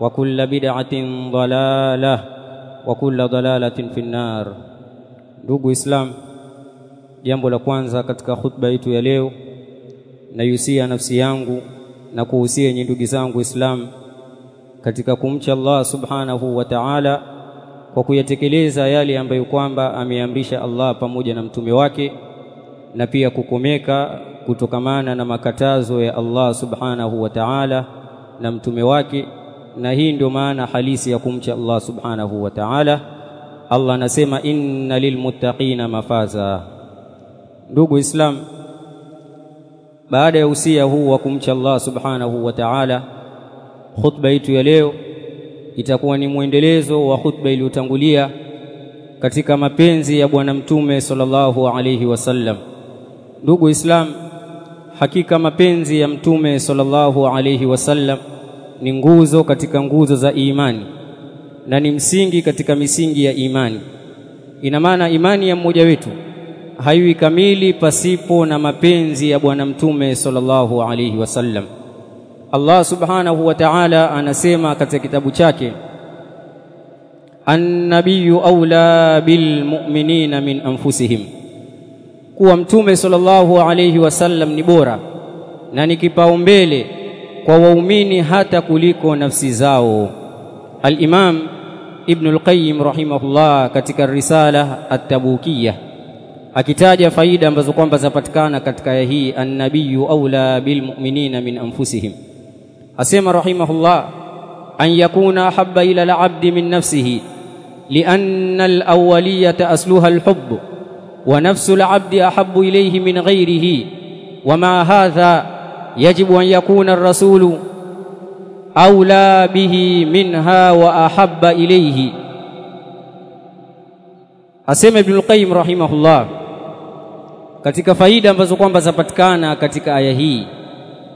وكل بدعة ضلالة وكل ضلالة في النار ndugu islam jambo la kwanza katika khutba yetu ya leo nayusia nafsi yangu na kuhusia yenye ndugu zangu islam katika kumcha Allah subhanahu wa ta'ala kwa kuyatekeleza yale ambayo kwamba ameamrisha Allah pamoja na mtume wake na pia kukomeka kutokamana na makatazo ya Allah subhanahu wa ta'ala na mtume wake na hii ndio maana halisi ya kumcha Allah subhanahu wa ta'ala. Allah anasema inna lilmuttaqina mafaza. Ndugu islam baada ya usia huu wa kumcha Allah subhanahu wa ta'ala khutba yetu ya leo itakuwa ni mwendelezo wa khutba iliyotangulia katika mapenzi ya bwana mtume sallallahu alayhi wasallam ndugu islam hakika mapenzi ya mtume sallallahu alayhi wasallam ni nguzo katika nguzo za imani na ni msingi katika misingi ya imani. Ina maana imani ya mmoja wetu haiwi kamili pasipo na mapenzi ya bwana mtume sallallahu alaihi wasallam Allah subhanahu wa ta'ala anasema katika kitabu chake annabiyyu awla bil mu'minina min anfusihim. Kuwa mtume sallallahu alaihi wasallam ni bora na ni kipaumbele kwa waumini hata kuliko nafsi zao al-Imam Ibn al-Qayyim rahimahullah katika risala at-Tabukiyah akitaja faida ambazo kwamba zapatikana katika aya hii aula bil mu'minina min anfusihim asema rahimahullah an yakuna habba ila al-'abdi min nafsihi لأن أصلها الحب ونفس العبد أحب إليه من غيره ومع هذا yajibu an yakuna ar-rasulu aula bihi minha wa ahabba ilayhi. Asema Ibn al-Qayyim rahimahullah katika faida ambazo kwamba zapatikana katika aya hii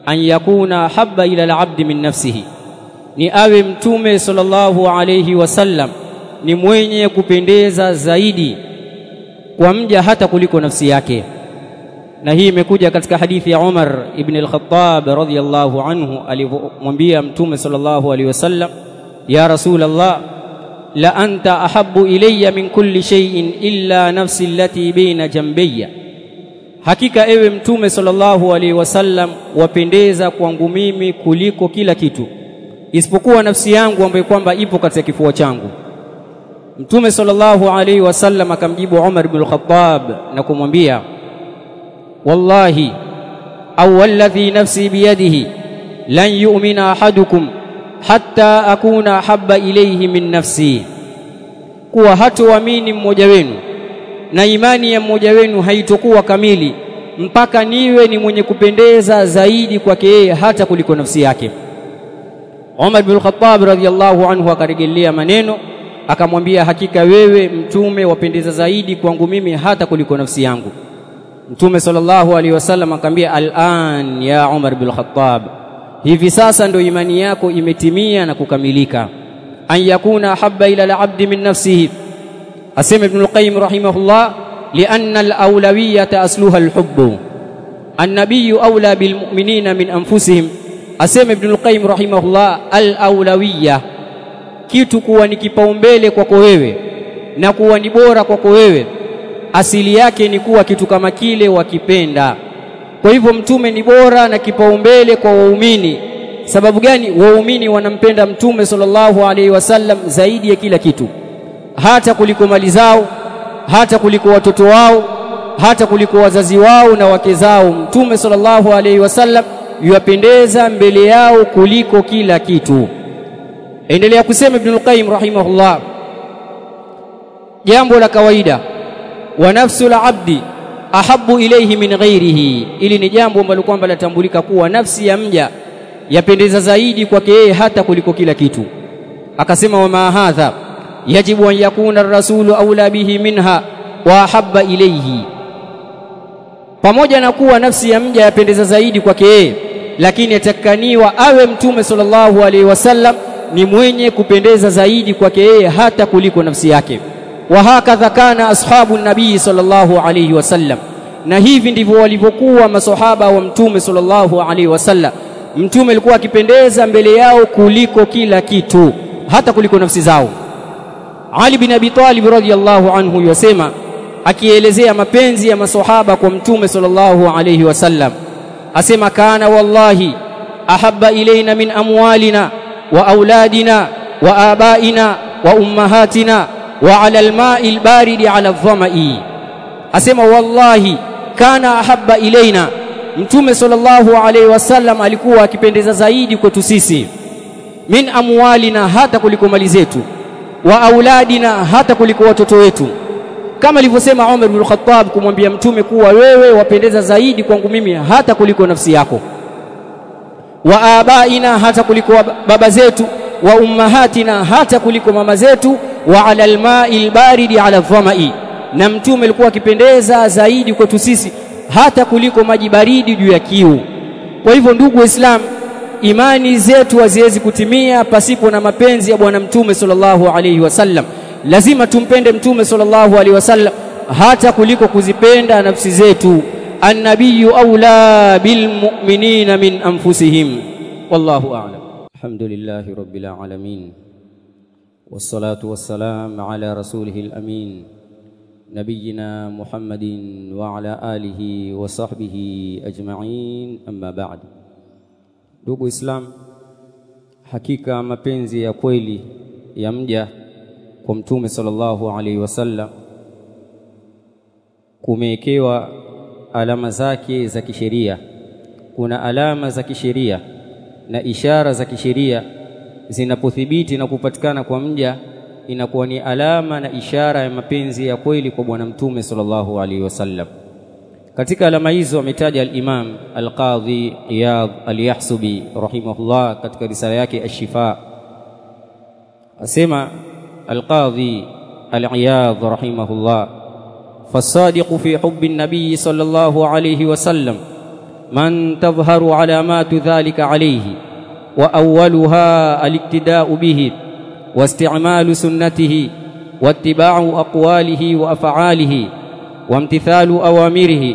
an yakuna habba ila al-abd min nafsihi ni awe mtume sallallahu alayhi wasallam ni mwenye kupendeza zaidi kwa mja hata kuliko nafsi yake na hii imekuja katika hadithi ya Umar ibn al-Khattab radhiyallahu anhu alipomwambia mtume sallallahu alaihi wasallam ya rasulullah la anta ahabbu ilayya min kulli shay'in illa nafsi allati baina jambayya hakika ewe mtume sallallahu alaihi wasallam wapendeza kwangu mimi kuliko kila kitu isipokuwa nafsi yangu ambayo kwamba ipo katika kifua changu. Mtume sallallahu alaihi wasallam akamjibu Umar ibn al-Khattab na kumwambia wallahi au والذي nafsi biyadihi lan yu'mina ahadukum hatta akuna habba ilayhi min nafsi. Kuwa hatoamini mmoja wenu na imani ya mmoja wenu haitokuwa kamili mpaka niwe ni mwenye kupendeza zaidi kwake yeye hata kuliko nafsi yake. Umar bin Khattab radhiyallahu anhu akarejelea maneno akamwambia hakika wewe mtume wapendeza zaidi kwangu mimi hata kuliko nafsi yangu Mtume sallallahu alaihi wasallam akamwambia al-an ya Umar bin Khattab hivi sasa ndio imani yako imetimia na kukamilika. An yakuna habba ila al-abdi min nafsihi asema ibn al-qayyim rahimahullah lianna alawlawiyata asluha al-hubb. An-nabiy awla bil-mu'minina min anfusihim asema ibn al-qayyim rahimahullah al-awlawiyya kitu kuwa ni kipaumbele kwako wewe na kuwa ni bora kwako wewe asili yake ni kuwa kitu kama kile wakipenda. Kwa hivyo mtume ni bora na kipaumbele kwa waumini. Sababu gani? Waumini wanampenda mtume sallallahu alaihi wasallam zaidi ya kila kitu. Hata kuliko mali zao hata kuliko watoto wao hata kuliko wazazi wao na wake zao. Mtume sallallahu alaihi wasallam yuwapendeza mbele yao kuliko kila kitu. Endelea kusema ibn al-qayyim rahimahullah. Jambo la kawaida wa nafsu al-abdi ahabu ilayhi min ghairihi. Ili ni jambo ambalo kwamba latambulika kuwa nafsi ya mja yapendeza zaidi kwake yeye hata kuliko kila kitu. Akasema wa ma hadha yajibu an yakuna ar-rasulu aula bihi minha wa ahabba ilayhi. Pamoja na kuwa nafsi ya mja yapendeza zaidi kwake yeye lakini atakaniwa awe mtume sallallahu alaihi wasallam ni mwenye kupendeza zaidi kwake yeye hata kuliko nafsi yake wa hakadha kana ashabu nabii sallallahu alayhi wasallam na hivi ndivyo walivyokuwa masohaba wa mtume sallallahu alaihi wasallam mtume alikuwa akipendeza mbele yao kuliko kila kitu hata kuliko nafsi zao. Ali bin Abi Talib radhiyallahu anhu yasema akielezea mapenzi ya masohaba kwa mtume sallallahu alaihi wasallam asema kana wallahi ahabba ilaina min amwalina wa auladina wa abaina wa ummahatina wa ala alma'i albaridi ala dhamai asema wallahi kana ahabba ilaina mtume sallallahu alaihi wasallam alikuwa akipendeza zaidi kwetu sisi. Min amwalina hata kuliko mali zetu. Wa auladina hata kuliko watoto wetu. Kama alivyosema Umar bin Khattab kumwambia mtume kuwa wewe wapendeza zaidi kwangu mimi hata kuliko nafsi yako. Wa abaina hata kuliko baba zetu. Wa ummahatina hata kuliko mama zetu wa ala alma'i albaridi ala dhamai na mtume alikuwa akipendeza zaidi kwetu sisi hata kuliko maji baridi juu ya kiu. Kwa hivyo ndugu waislamu imani zetu haziwezi kutimia pasipo na mapenzi ya bwana mtume sallallahu alaihi wasallam lazima tumpende mtume sallallahu alaihi wasallam hata kuliko kuzipenda nafsi zetu. Annabiyu aula bilmu'minina min anfusihim. Wallahu a'lam. Alhamdulillahi rabbil alamin والصلاة والسلام على رسوله الأمين نبينا محمد وعلى آله وصحبه أجمعين. أما بعد دوغو إسلام حقيقة ما بينزي يا كويلي يا مجا كمتومي صلى الله عليه وسلم kumewekewa alama zake za kisheria kuna alama za kisheria na ishara za kisheria zinapothibiti na kupatikana kwa mja inakuwa ni alama na ishara ya mapenzi ya kweli kwa Bwana Mtume sallallahu alaihi wasallam. Katika alama hizo ametaja al-Imam al-Qadhi Iyad al-Yahsubi rahimahullah katika risala yake Ash-Shifa, asema al-Qadhi al-Iyad rahimahullah, fasadiqu fi hubbi an-nabiy sallallahu alaihi wasallam man tadhharu alamatu dhalika alaihi واولها الاقتداء به واستعمال سنته واتباع اقواله وافعاله وامتثال اوامره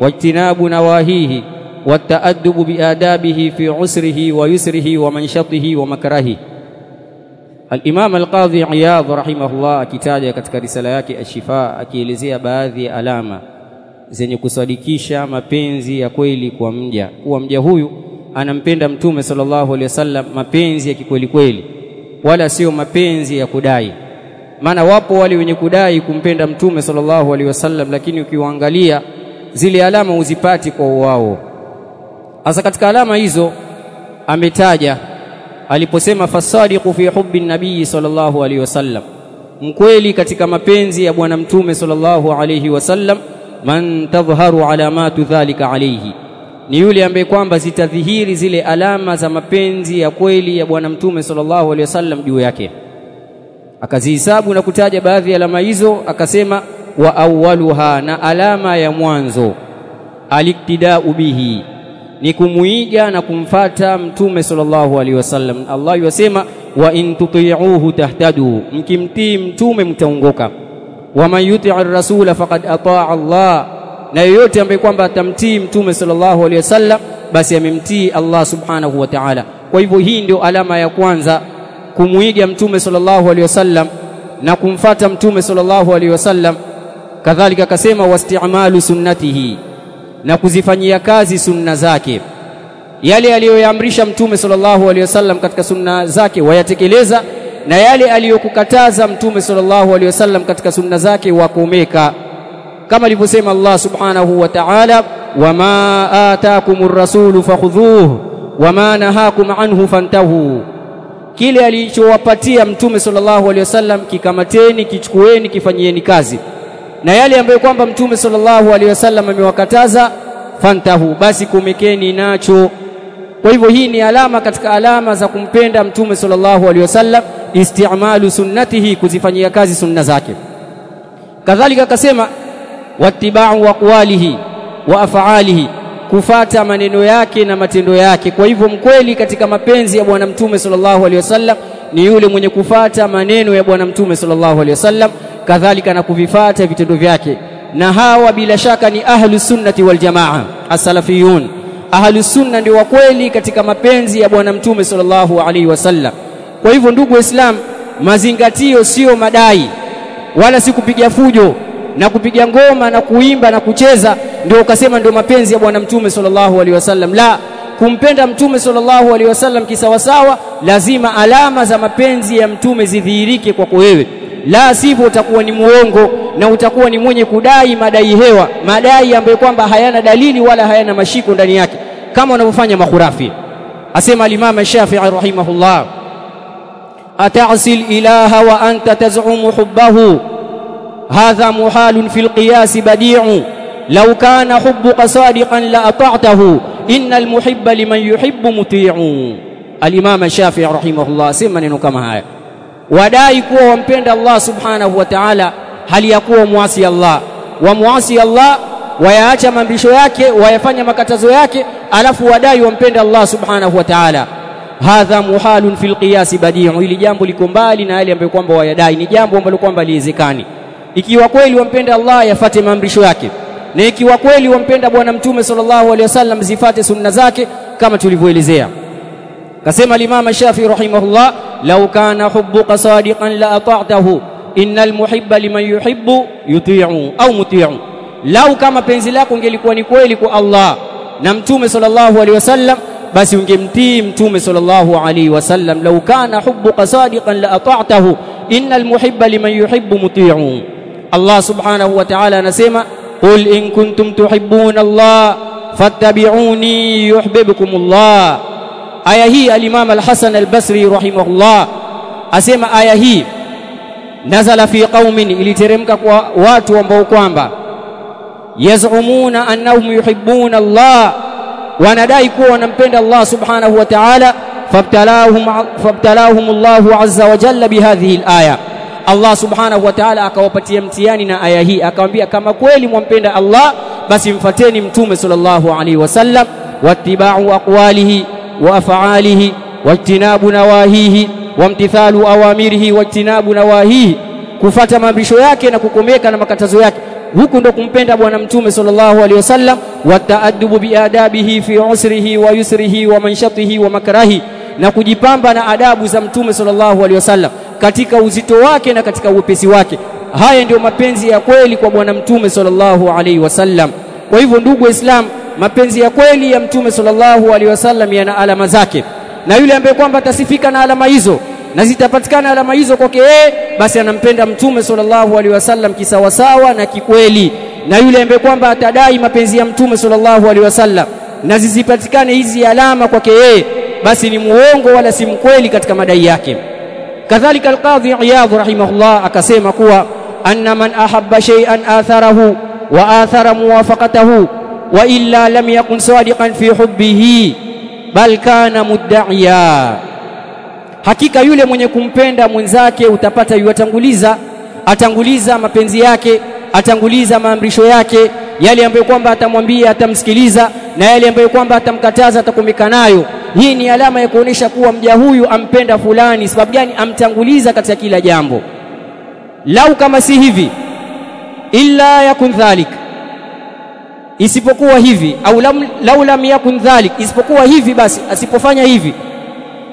واجتناب نواهيه والتادب بادابه في عسره ويسره ومنشطه ومكرهه الامام القاضي عياض rahimahullah akitaja katika risala yake ashifa akielezea baadhi ya alama zenye kusadikisha mapenzi ya kweli kwa mja kuwa mja huyu anampenda mtume sallallahu alaihi wasallam mapenzi ya kikweli kweli wala sio mapenzi ya kudai. Maana wapo wale wenye kudai kumpenda mtume sallallahu alaihi wasallam lakini ukiwaangalia zile alama uzipati kwa wao. Hasa katika alama hizo ametaja aliposema fasadiqu fi hubbi nabii sallallahu alaihi wasallam. Mkweli katika mapenzi ya bwana mtume sallallahu alaihi wasallam man tadhharu alamatu dhalika alaihi ni yule ambaye kwamba zitadhihiri zile alama za mapenzi ya kweli ya bwana mtume sallallahu alaihi wasallam juu yake. Akazihisabu na kutaja baadhi ya alama hizo akasema wa awwaluha na alama ya mwanzo aliktidau bihi ni kumuiga na kumfata mtume sallallahu alaihi wasallam. Allah yasema wa in tuti'uhu tahtadu mkimtii mtume mtaongoka. Wa waman yuti'ir rasula faqad ataa Allah na yoyote ambaye kwamba atamtii mtume sallallahu alaihi wasallam basi amemtii Allah subhanahu wa ta'ala. Kwa hivyo hii ndio alama ya kwanza kumuiga mtume sallallahu alaihi wasallam na kumfata mtume sallallahu alaihi wasallam. Kadhalika akasema wasti'malu sunnatihi na kuzifanyia kazi sunna zake. Yale aliyoyaamrisha mtume sallallahu alaihi wasallam katika sunna zake wayatekeleza na yale aliyokukataza mtume sallallahu alaihi wasallam katika sunna zake wakomeka kama alivyosema Allah subhanahu wa ta'ala wama ataakumur rasulu fakhudhuhu wama nahakum anhu fantahu. Kile alichowapatia mtume sallallahu alaihi wasallam kikamateni kichukueni kifanyieni kazi. Na yale ambayo kwamba mtume sallallahu alaihi wasallam amewakataza fantahu basi kumekeni nacho. Kwa hivyo hii ni alama katika alama za kumpenda mtume sallallahu alaihi wasallam isti'malu sunnatihi kuzifanyia kazi sunna zake. Kadhalika akasema wattiba'u aqwalihi wa af'alihi kufata maneno yake na matendo yake. Kwa hivyo mkweli katika mapenzi ya bwana mtume sallallahu alaihi wasallam ni yule mwenye kufata maneno ya bwana mtume sallallahu alaihi wasallam kadhalika na kuvifata vitendo vyake. Na hawa bila shaka ni ahlu sunnati wal jamaa as-salafiyun. Ahlu sunna ndio wakweli katika mapenzi ya bwana mtume sallallahu alaihi wasallam. Kwa hivyo ndugu waislam mazingatio sio madai wala si kupiga fujo na kupiga ngoma na kuimba na kucheza ndio ukasema ndio mapenzi ya bwana mtume sallallahu alaihi wasallam. La kumpenda mtume sallallahu alaihi wasallam kisawasawa lazima alama za mapenzi ya mtume zidhihirike kwako wewe. La sivyo utakuwa ni muongo na utakuwa ni mwenye kudai madai hewa madai ambayo kwamba hayana dalili wala hayana mashiko ndani yake kama wanavyofanya makhurafi asema alimama Shafi'i rahimahullah ata'sil ilaha wa anta taz'umu hubbahu hadha muhalun fil qiyas badi'u. Law kana hubbuka sadiqan la ata'tahu. Innal muhibba liman yuhibbu muti'u. al-Imam Shafi'i rahimahullah sema neno kama haya. Wadai kuwa wampenda Allah subhanahu wa ta'ala hali ya kuwa muasi Allah. Wamuasi Allah wayaacha maamrisho yake wayafanya makatazo yake alafu wadai wampenda Allah subhanahu wa ta'ala. Hadha muhalun fil qiyas badi'u. Ili jambo liko mbali na yale ambayo kwamba wayadai. Ni jambo ambalo kwamba liwezekani ikiwa kweli wampenda Allah yafate maamrisho yake. Na ikiwa kweli wampenda bwana mtume sallallahu alaihi wasallam zifate sunna zake kama tulivyoelezea. Kasema al-Imam Shafi rahimahullah law kana hubbuka sadiqan la ata'tahu innal muhibba liman yuhibbu yuti'u au muti'u. Lau kama penzi lako ungelikuwa ni kweli kwa Allah na mtume sallallahu alaihi wasallam basi ungemtii mtume sallallahu alaihi wasallam. Law kana hubbuka sadiqan la ata'tahu innal muhibba liman yuhibbu muti'u Allah subhanahu wa ta'ala anasema qul in kuntum tuhibbuna Allah fattabi'uni yuhibbukum Allah aya hii al-Imam al-Hasan al-Basri rahimahullah asema aya hii nazala fi qaumin iliteremka kwa watu ambao kwamba yazumuna annahum yuhibbuna Allah wanadai kuwa wanampenda Allah subhanahu wa ta'ala fabtalahum fabtalahum Allah azza wa jalla bihadhihi al-aya Allah subhanahu wa ta'ala akawapatia mtihani na aya hii. Akamwambia kama kweli mwampenda Allah basi mfateni mtume sallallahu alaihi wasallam wattiba'u aqwalihi wa af'alihi wajtinabu nawahihi wamtithalu awamirihi wajtinabu nawahihi. Kufata maamrisho yake na kukomeka na makatazo yake. Huku ndo kumpenda bwana mtume sallallahu alaihi wasallam wataadubu biadabihi fi usrihi wa yusrihi wa manshatihi wa makrahi na kujipamba na adabu za mtume sallallahu alaihi wasallam katika uzito wake na katika uwepesi wake. Haya ndiyo mapenzi ya kweli kwa bwana mtume sallallahu alaihi wasallam. Kwa hivyo ndugu waislam mapenzi ya kweli ya mtume sallallahu alaihi wasallam yana alama zake. Na yule ambaye kwamba atasifika na alama hizo na zitapatikana alama hizo kwake yeye basi anampenda mtume sallallahu alaihi wasallam kisawasawa na kikweli. Na yule ambaye kwamba atadai mapenzi ya mtume sallallahu alaihi wasallam na zisipatikane hizi alama kwake yeye basi ni muongo wala si mkweli katika madai yake kadhalika alqadhi iyadh rahimahullah akasema kuwa anna man ahabba shay'an atharahu wa athara muwafaqatahu wa illa lam yakun sadiqan fi hubbihi bal kana mudda'iya. Hakika yule mwenye kumpenda mwenzake utapata yuatanguliza atanguliza mapenzi yake atanguliza maamrisho yake yale ambayo kwamba atamwambia atamsikiliza na yale ambayo kwamba atamkataza atakumika nayo hii ni alama ya kuonesha kuwa mja huyu ampenda fulani. Sababu gani? Amtanguliza katika kila jambo. Lau kama si hivi illa yakun dhalik. Isipokuwa hivi au lau lam yakun dhalik. Isipokuwa hivi basi asipofanya hivi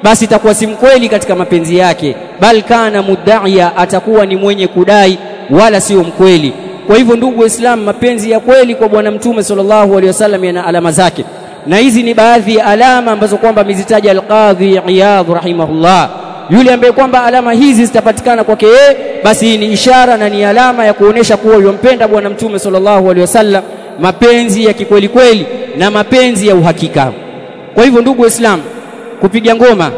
basi itakuwa si mkweli katika mapenzi yake. Bal kana muddaia atakuwa ni mwenye kudai wala sio mkweli. Kwa hivyo ndugu waislamu mapenzi ya kweli kwa bwana mtume sallallahu alaihi wasallam yana alama zake na hizi ni baadhi ya alama ambazo kwamba amezitaja al-Qadhi Iyadh rahimahullah. Yule ambaye kwamba alama hizi zitapatikana kwake yeye basi ni ishara na ni alama ya kuonesha kuwa yompenda bwana mtume sallallahu alaihi wasallam mapenzi ya kikweli kweli na mapenzi ya uhakika. Kwa hivyo ndugu waislamu kupiga ngoma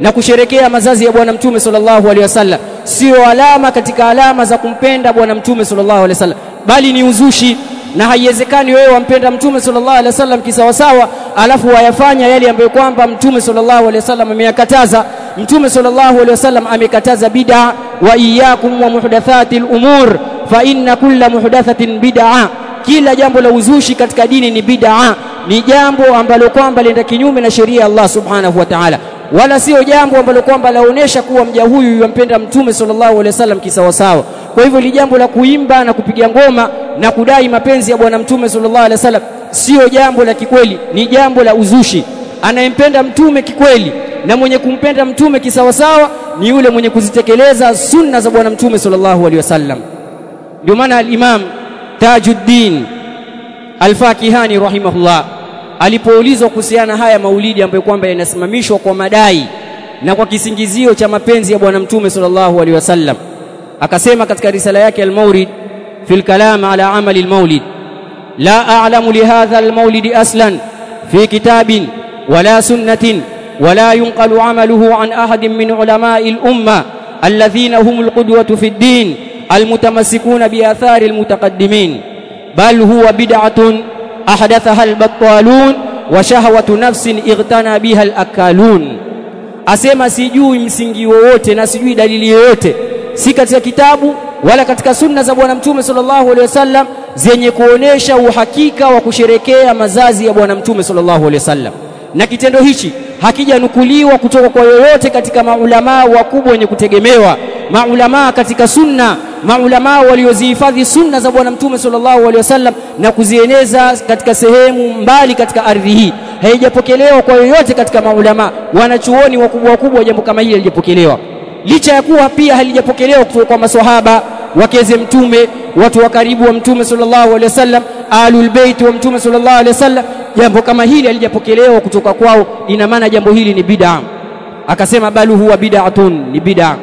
na kusherekea mazazi ya bwana mtume sallallahu alaihi wasallam sio alama katika alama za kumpenda bwana mtume sallallahu alaihi wasallam bali ni uzushi na haiwezekani wewe wampenda mtume sallallahu alaihi wasallam kisawasawa alafu wayafanya yale ambayo kwamba mtume sallallahu alaihi wasallam ameyakataza. Mtume sallallahu alaihi wasallam amekataza bid'a wa iyyakum wa muhdathatil umur fa inna kulla muhdathatin bid'a. Kila jambo la uzushi katika dini ni bid'a ni jambo ambalo kwamba lenda kinyume na sheria ya Allah subhanahu wa ta'ala. Wala sio jambo ambalo kwamba laonesha kuwa mja huyu yampenda mtume sallallahu alaihi wasallam kisawasawa. Kwa hivyo li jambo la kuimba na kupiga ngoma na kudai mapenzi ya bwana mtume sallallahu alaihi wasallam sio jambo la kikweli ni jambo la uzushi. Anayempenda mtume kikweli na mwenye kumpenda mtume kisawasawa ni yule mwenye kuzitekeleza sunna za bwana mtume sallallahu alaihi wasallam. Ndio maana al-Imam Tajuddin Al-Fakihani rahimahullah alipoulizwa kuhusiana haya maulidi ambayo kwamba yanasimamishwa kwa madai na kwa kisingizio cha mapenzi ya bwana mtume sallallahu alaihi wasallam akasema katika risala yake al-Mawrid في الكلام على عمل المولد. لا أعلم لهذا المولد أصلا في كتاب ولا سنة ولا ينقل عمله عن أحد من علماء الأمة الذين هم القدوة في الدين المتمسكون بأثار المتقدمين. بل هو بدعة أحدثها البطالون وشهوة نفس اغتنى بها الأكالون. أسيما سيجوي مسنجي ووتي نسيجوي دليلي ووتي سيكت كتابه wala katika sunna za bwana mtume sallallahu alaihi wasallam zenye kuonesha uhakika wa kusherekea mazazi ya bwana mtume sallallahu alaihi wasallam. Na kitendo hichi hakijanukuliwa kutoka kwa yoyote katika maulamaa wakubwa wenye kutegemewa maulamaa katika sunna maulamaa waliozihifadhi sunna za bwana mtume sallallahu alaihi wasallam na kuzieneza katika sehemu mbali katika ardhi hii. Haijapokelewa kwa yoyote katika maulamaa wanachuoni wakubwa wakubwa jambo kama hili halijapokelewa licha ya kuwa pia halijapokelewa kutoka kwa maswahaba wakeze mtume watu wa karibu wa mtume sallallahu alaihi wasallam ahlul bait wa mtume sallallahu alaihi wasallam jambo kama hili halijapokelewa kutoka kwao ina maana jambo hili ni bid'a. Akasema balu huwa bid'atun ni bid'a.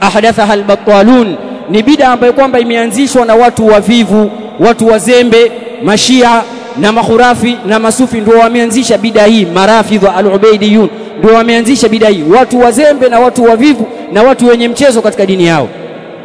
Ahdathaha albattalun ni bid'a ambayo kwamba imeanzishwa na watu wavivu watu wazembe mashia na makhurafi na masufi ndio wameanzisha bid'a hii. Marafidh al-ubaidiyun ndio wameanzisha bid'a hii. Watu wazembe na watu wavivu na watu wenye mchezo katika dini yao.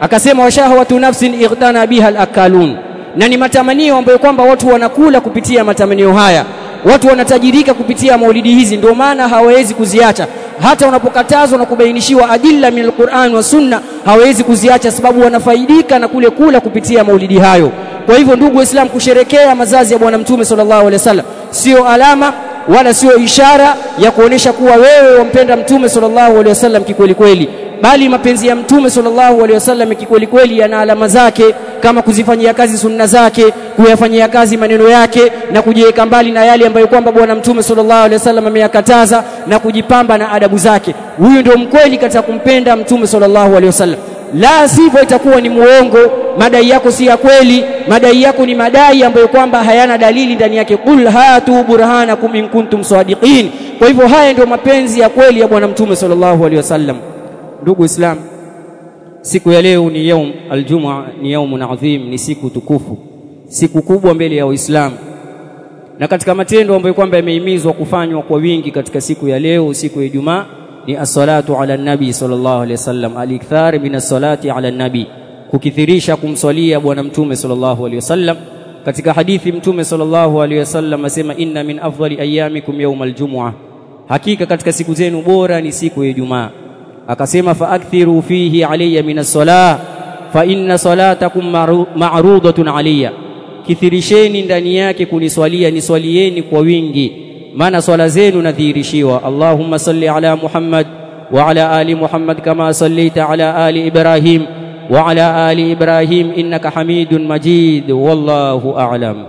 Akasema washahawatu nafsin ightana biha al-akalun. Na ni matamanio ambayo kwamba watu wanakula kupitia matamanio haya. Watu wanatajirika kupitia maulidi hizi ndio maana hawawezi kuziacha. Hata wanapokatazwa na kubainishiwa adilla min alquran wa sunna hawawezi kuziacha sababu wanafaidika na kule kula kupitia maulidi hayo. Kwa hivyo ndugu waislamu kusherekea mazazi ya bwana mtume sallallahu alaihi wasallam sio alama wala sio ishara ya kuonesha kuwa wewe wampenda mtume sallallahu alaihi wasallam kikweli kweli bali mapenzi ya mtume sallallahu alaihi wasallam kikweli kweli yana alama zake kama kuzifanyia kazi sunna zake kuyafanyia kazi maneno yake na kujiweka mbali na yale ambayo kwamba bwana mtume sallallahu alaihi wasallam ameyakataza na kujipamba na adabu zake. Huyu ndio mkweli katika kumpenda mtume sallallahu alaihi wasallam. La sivyo itakuwa ni muongo madai yako si ya kweli madai yako ni madai ambayo kwamba hayana dalili ndani yake. Qul hatu burhanakum in kuntum sadiqin. Kwa hivyo haya ndio mapenzi ya kweli ya bwana mtume sallallahu alaihi wasallam ndugu islam siku ya leo ni yaum aljumua ni yaumun adhim ni siku tukufu siku kubwa mbele ya uislamu na katika matendo ambayo kwamba yamehimizwa kufanywa kwa wingi katika siku ya leo siku ya Ijumaa ni as-salatu ala nabi sallallahu alaihi wasallam al-ikthar min as-salati ala nabi kukithirisha kumswalia bwana mtume sallallahu alaihi wasallam. Katika hadithi mtume sallallahu alaihi wasallam asema inna min afdali ayamikum yawm al-jum'ah hakika katika siku zenu bora ni siku ya Ijumaa akasema faakthiru fihi alayya min as-salah fa inna salatakum ma'rudatun alayya kithirisheni ndani yake kuniswalia niswalieni kwa wingi maana swala zenu nadhihirishiwa Allahumma salli ala Muhammad wa ala ali Muhammad kama sallaita ala ali Ibrahim وعلى آل إبراهيم إنك حميد مجيد والله أعلم